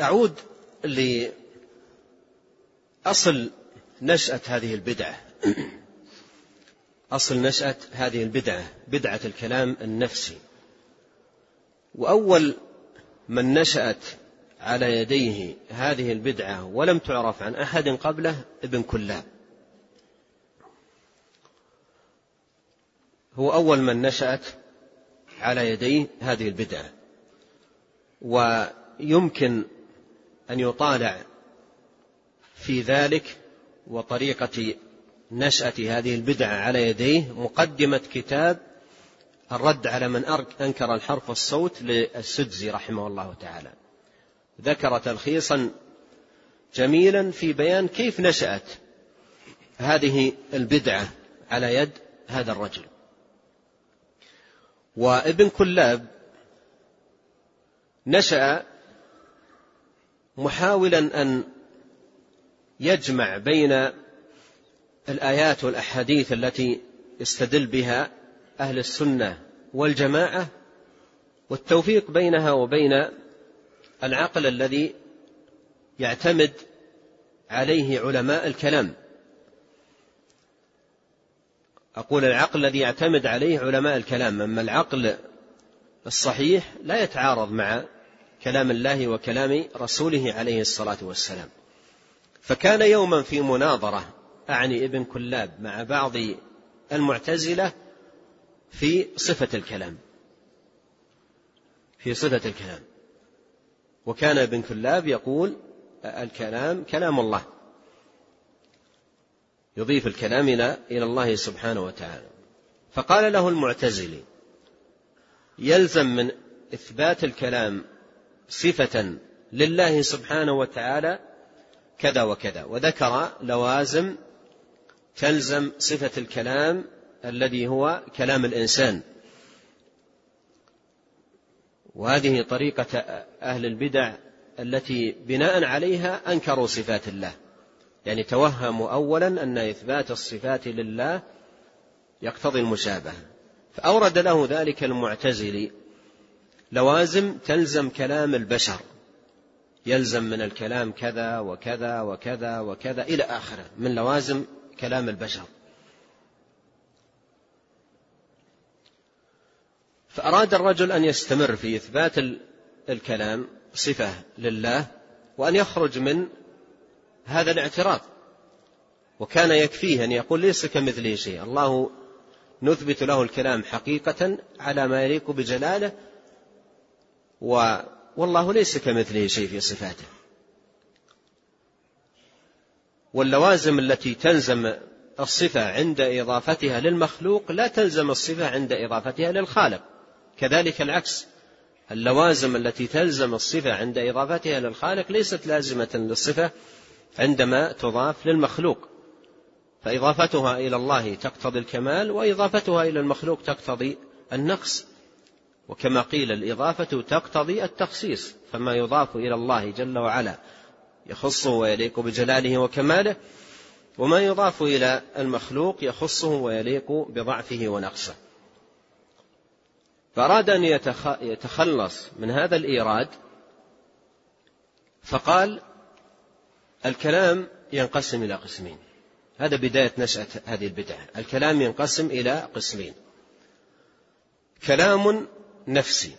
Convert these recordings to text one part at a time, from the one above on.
أعود لأصل نشأة هذه البدعة. أصل نشأة هذه البدعة بدعة الكلام النفسي. وأول من نشأت على يديه هذه البدعة ولم تعرف عن أحد قبله ابن كلاب. هو أول من نشأت على يديه هذه البدعة. ويمكن أن يطالع في ذلك وطريقة نشأة هذه البدعة على يديه مقدمة كتاب الرد على من أنكر الحرف والصوت للسدزي رحمه الله تعالى. ذكر تلخيصا جميلا في بيان كيف نشأت هذه البدعة على يد هذا الرجل. وابن كلاب نشأ محاولا أن يجمع بين الآيات والأحاديث التي يستدل بها أهل السنة والجماعة والتوفيق بينها وبين العقل الذي يعتمد عليه علماء الكلام. أقول العقل الذي يعتمد عليه علماء الكلام أما العقل الصحيح لا يتعارض مع كلام الله وكلام رسوله عليه الصلاة والسلام. فكان يوما في مناظرة أعني ابن كلاب مع بعض المعتزلة في صفة الكلام. في صفة الكلام. وكان ابن كلاب يقول الكلام كلام الله. يضيف الكلام إلى إلى الله سبحانه وتعالى. فقال له المعتزلي يلزم من إثبات الكلام صفة لله سبحانه وتعالى كذا وكذا. وذكر لوازم تلزم صفة الكلام الذي هو كلام الإنسان. وهذه طريقة أهل البدع التي بناء عليها أنكروا صفات الله. يعني توهموا أولا أن إثبات الصفات لله يقتضي المشابهة. فأورد له ذلك المعتزلي لوازم تلزم كلام البشر. يلزم من الكلام كذا وكذا وكذا وكذا إلى آخره من لوازم كلام البشر. فأراد الرجل أن يستمر في إثبات الكلام صفة لله وأن يخرج من هذا الاعتراض. وكان يكفيه أن يقول ليس كمثله شيء. الله نثبت له الكلام حقيقة على ما يليق بجلاله و والله ليس كمثله شيء في صفاته. واللوازم التي تلزم الصفة عند إضافتها للمخلوق لا تلزم الصفة عند إضافتها للخالق. كذلك العكس. اللوازم التي تلزم الصفة عند إضافتها للخالق ليست لازمة للصفة عندما تضاف للمخلوق. فإضافتها إلى الله تقتضي الكمال وإضافتها إلى المخلوق تقتضي النقص. وكما قيل الإضافة تقتضي التخصيص فما يضاف إلى الله جل وعلا يخصه ويليق بجلاله وكماله وما يضاف إلى المخلوق يخصه ويليق بضعفه ونقصه. فأراد أن يتخلص من هذا الإيراد فقال الكلام ينقسم إلى قسمين. هذا بداية نشأة هذه البدعة. الكلام ينقسم إلى قسمين. كلام نفسي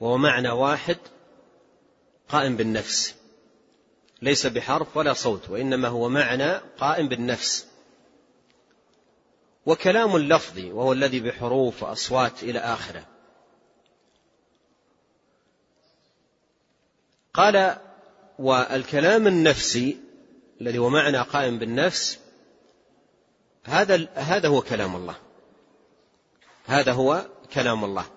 وهو معنى واحد قائم بالنفس. ليس بحرف ولا صوت وإنما هو معنى قائم بالنفس. وكلام لفظي وهو الذي بحروف وأصوات إلى آخره. قال والكلام النفسي الذي هو معنى قائم بالنفس هذا هذا هو كلام الله. هذا هو كلام الله.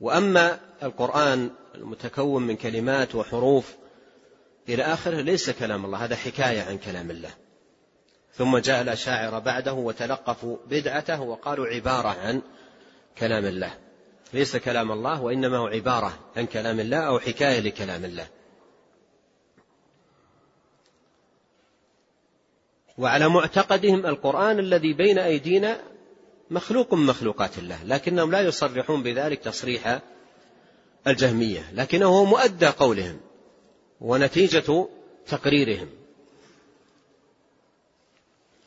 وأما القرآن المتكون من كلمات وحروف إلى آخره ليس كلام الله هذا حكاية عن كلام الله. ثم جاء الاشاعره بعده وتلقفوا بدعته وقالوا عبارة عن كلام الله. ليس كلام الله وإنما هو عبارة عن كلام الله أو حكاية لكلام الله. وعلى معتقدهم القرآن الذي بين أيدينا مخلوق من مخلوقات الله لكنهم لا يصرحون بذلك تصريح الجهمية لكنه مؤدى قولهم ونتيجة تقريرهم.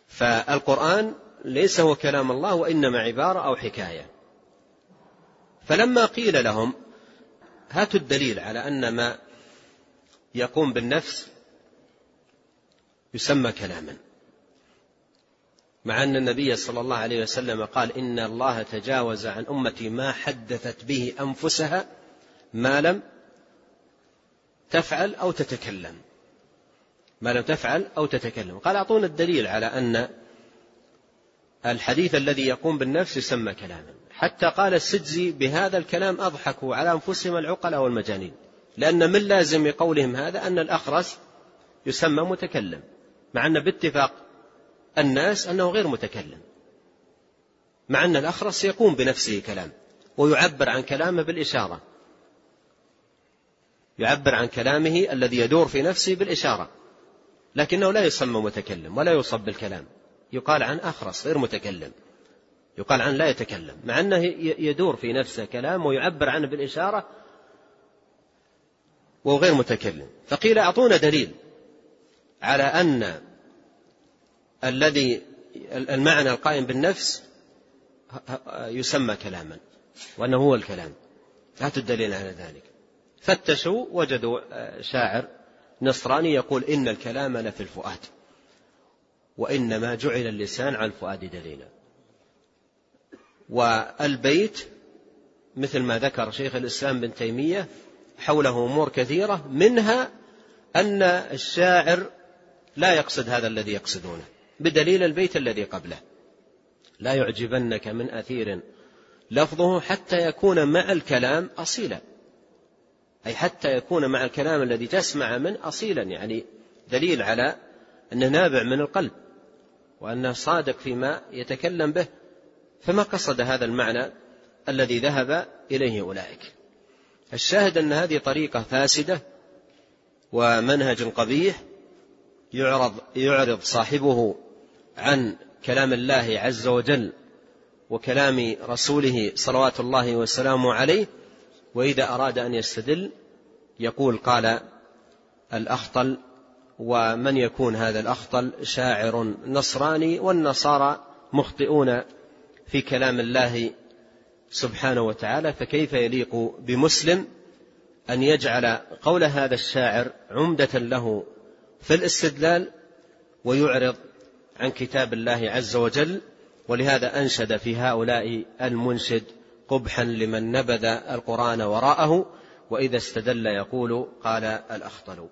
فالقرآن ليس هو كلام الله وإنما عبارة أو حكاية. فلما قيل لهم هاتوا الدليل على أن ما يقوم بالنفس يسمى كلاما. مع أن النبي صلى الله عليه وسلم قال إن الله تجاوز عن أمتي ما حدثت به أنفسها ما لم تفعل أو تتكلم. ما لم تفعل أو تتكلم. قال أعطونا الدليل على أن الحديث الذي يقوم بالنفس يسمى كلاما. حتى قال السجزي بهذا الكلام أضحكوا على أنفسهم العقلاء والمجانين. لأن من لازم قولهم هذا أن الأخرس يسمى متكلم. مع أن باتفاق الناس أنه غير متكلم مع أن الأخرس يقوم بنفسه كلام ويعبر عن كلامه بالإشارة يعبر عن كلامه الذي يدور في نفسه بالإشارة لكنه لا يسمى متكلم ولا يوصف بالكلام يقال عن أخرس غير متكلم يقال عن لا يتكلم مع أنه يدور في نفسه كلام ويعبر عنه بالإشارة وهو غير متكلم. فقيل أعطونا دليل على أن الذي المعنى القائم بالنفس يسمى كلاما وأنه هو الكلام. هاتوا الدليل على ذلك. فتشوا وجدوا شاعر نصراني يقول إن الكلام لفي الفؤاد وإنما جعل اللسان على الفؤاد دليلا. والبيت مثل ما ذكر شيخ الإسلام بن تيمية حوله أمور كثيرة منها أن الشاعر لا يقصد هذا الذي يقصدونه. بدليل البيت الذي قبله. لا يعجبنك من أثير. لفظه حتى يكون مع الكلام أصيلا. أي حتى يكون مع الكلام الذي تسمع منه أصيلا. يعني دليل على أنه نابع من القلب وأنه صادق فيما يتكلم به. فما قصد هذا المعنى الذي ذهب إليه أولئك. الشاهد أن هذه طريقة فاسدة ومنهج قبيح يعرض يعرض صاحبه عن كلام الله عز وجل وكلام رسوله صلوات الله وسلامه عليه وإذا أراد أن يستدل يقول قال الأخطل ومن يكون هذا الأخطل؟ شاعر نصراني والنصارى مخطئون في كلام الله سبحانه وتعالى فكيف يليق بمسلم أن يجعل قول هذا الشاعر عمدة له في الاستدلال ويعرض عن كتاب الله عز وجل ولهذا أنشد في هؤلاء المنشد قبحا لمن نبذ القرآن وراءه وإذا استدل يقول قال الأخطل